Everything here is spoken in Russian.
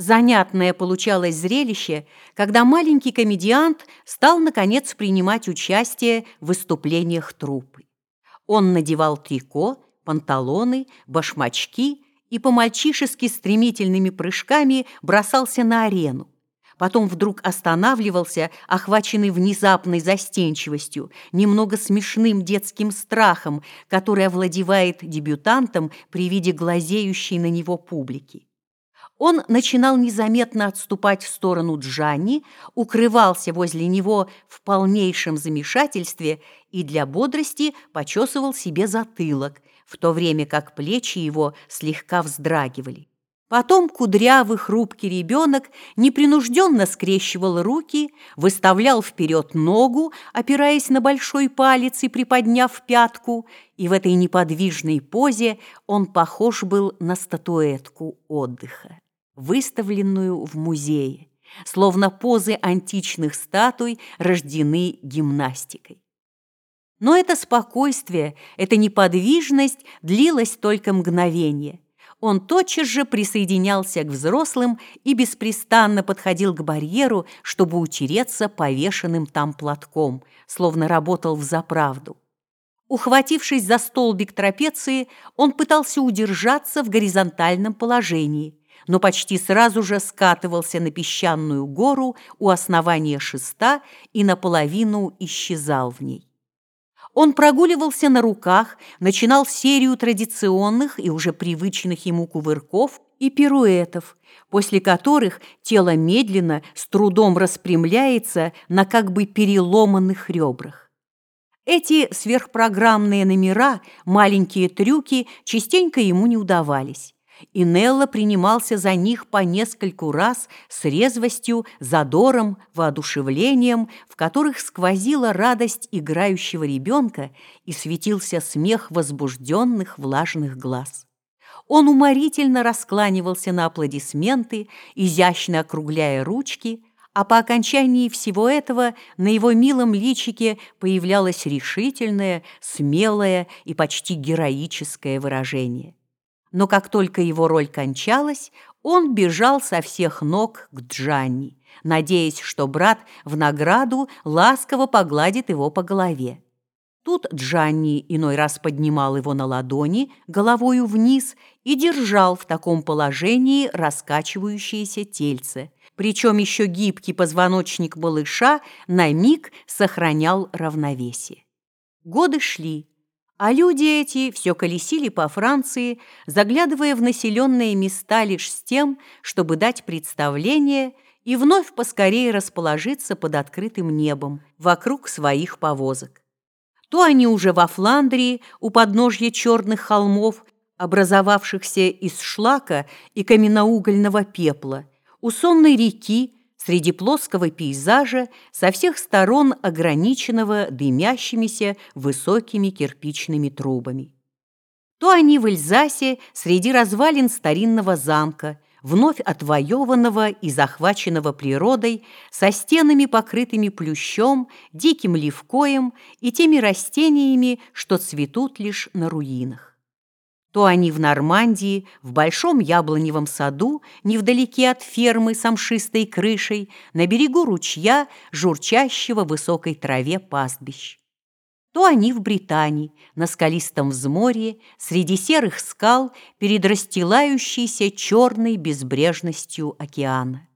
Занятное получалось зрелище, когда маленький комедиант стал, наконец, принимать участие в выступлениях труппы. Он надевал трико, панталоны, башмачки и по-мальчишески стремительными прыжками бросался на арену. Потом вдруг останавливался, охваченный внезапной застенчивостью, немного смешным детским страхом, который овладевает дебютантом при виде глазеющей на него публики. Он начинал незаметно отступать в сторону Джанни, укрывался возле него в полнейшем замешательстве и для бодрости почесывал себе затылок, в то время как плечи его слегка вздрагивали. Потом кудрявый хрупкий ребенок непринужденно скрещивал руки, выставлял вперед ногу, опираясь на большой палец и приподняв пятку, и в этой неподвижной позе он похож был на статуэтку отдыха выставленную в музее, словно позы античных статуй рождены гимнастикой. Но это спокойствие, эта неподвижность длилась только мгновение. Он тотчас же присоединялся к взрослым и беспрестанно подходил к барьеру, чтобы утереться повешенным там платком, словно работал в заправду. Ухватившись за столбик трапеции, он пытался удержаться в горизонтальном положении – но почти сразу же скатывался на песчаную гору у основания шеста и наполовину исчезал в ней. Он прогуливался на руках, начинал серию традиционных и уже привычных ему кувырков и пируэтов, после которых тело медленно, с трудом распрямляется на как бы переломанных ребрах. Эти сверхпрограммные номера, маленькие трюки частенько ему не удавались и Нелла принимался за них по нескольку раз с резвостью, задором, воодушевлением, в которых сквозила радость играющего ребенка и светился смех возбужденных влажных глаз. Он уморительно раскланивался на аплодисменты, изящно округляя ручки, а по окончании всего этого на его милом личике появлялось решительное, смелое и почти героическое выражение но как только его роль кончалась, он бежал со всех ног к Джанни, надеясь, что брат в награду ласково погладит его по голове. Тут Джанни иной раз поднимал его на ладони головою вниз и держал в таком положении раскачивающееся тельце, причем еще гибкий позвоночник малыша на миг сохранял равновесие. Годы шли, а люди эти все колесили по Франции, заглядывая в населенные места лишь с тем, чтобы дать представление и вновь поскорее расположиться под открытым небом вокруг своих повозок. То они уже во Фландрии, у подножья черных холмов, образовавшихся из шлака и каменноугольного пепла, у сонной реки, среди плоского пейзажа, со всех сторон ограниченного дымящимися высокими кирпичными трубами. То они в Эльзасе среди развалин старинного замка, вновь отвоеванного и захваченного природой, со стенами, покрытыми плющом, диким левкоем и теми растениями, что цветут лишь на руинах то они в Нормандии, в большом яблоневом саду, невдалеке от фермы с амшистой крышей, на берегу ручья, журчащего в высокой траве пастбищ. То они в Британии, на скалистом взморье, среди серых скал, перед расстилающейся черной безбрежностью океана.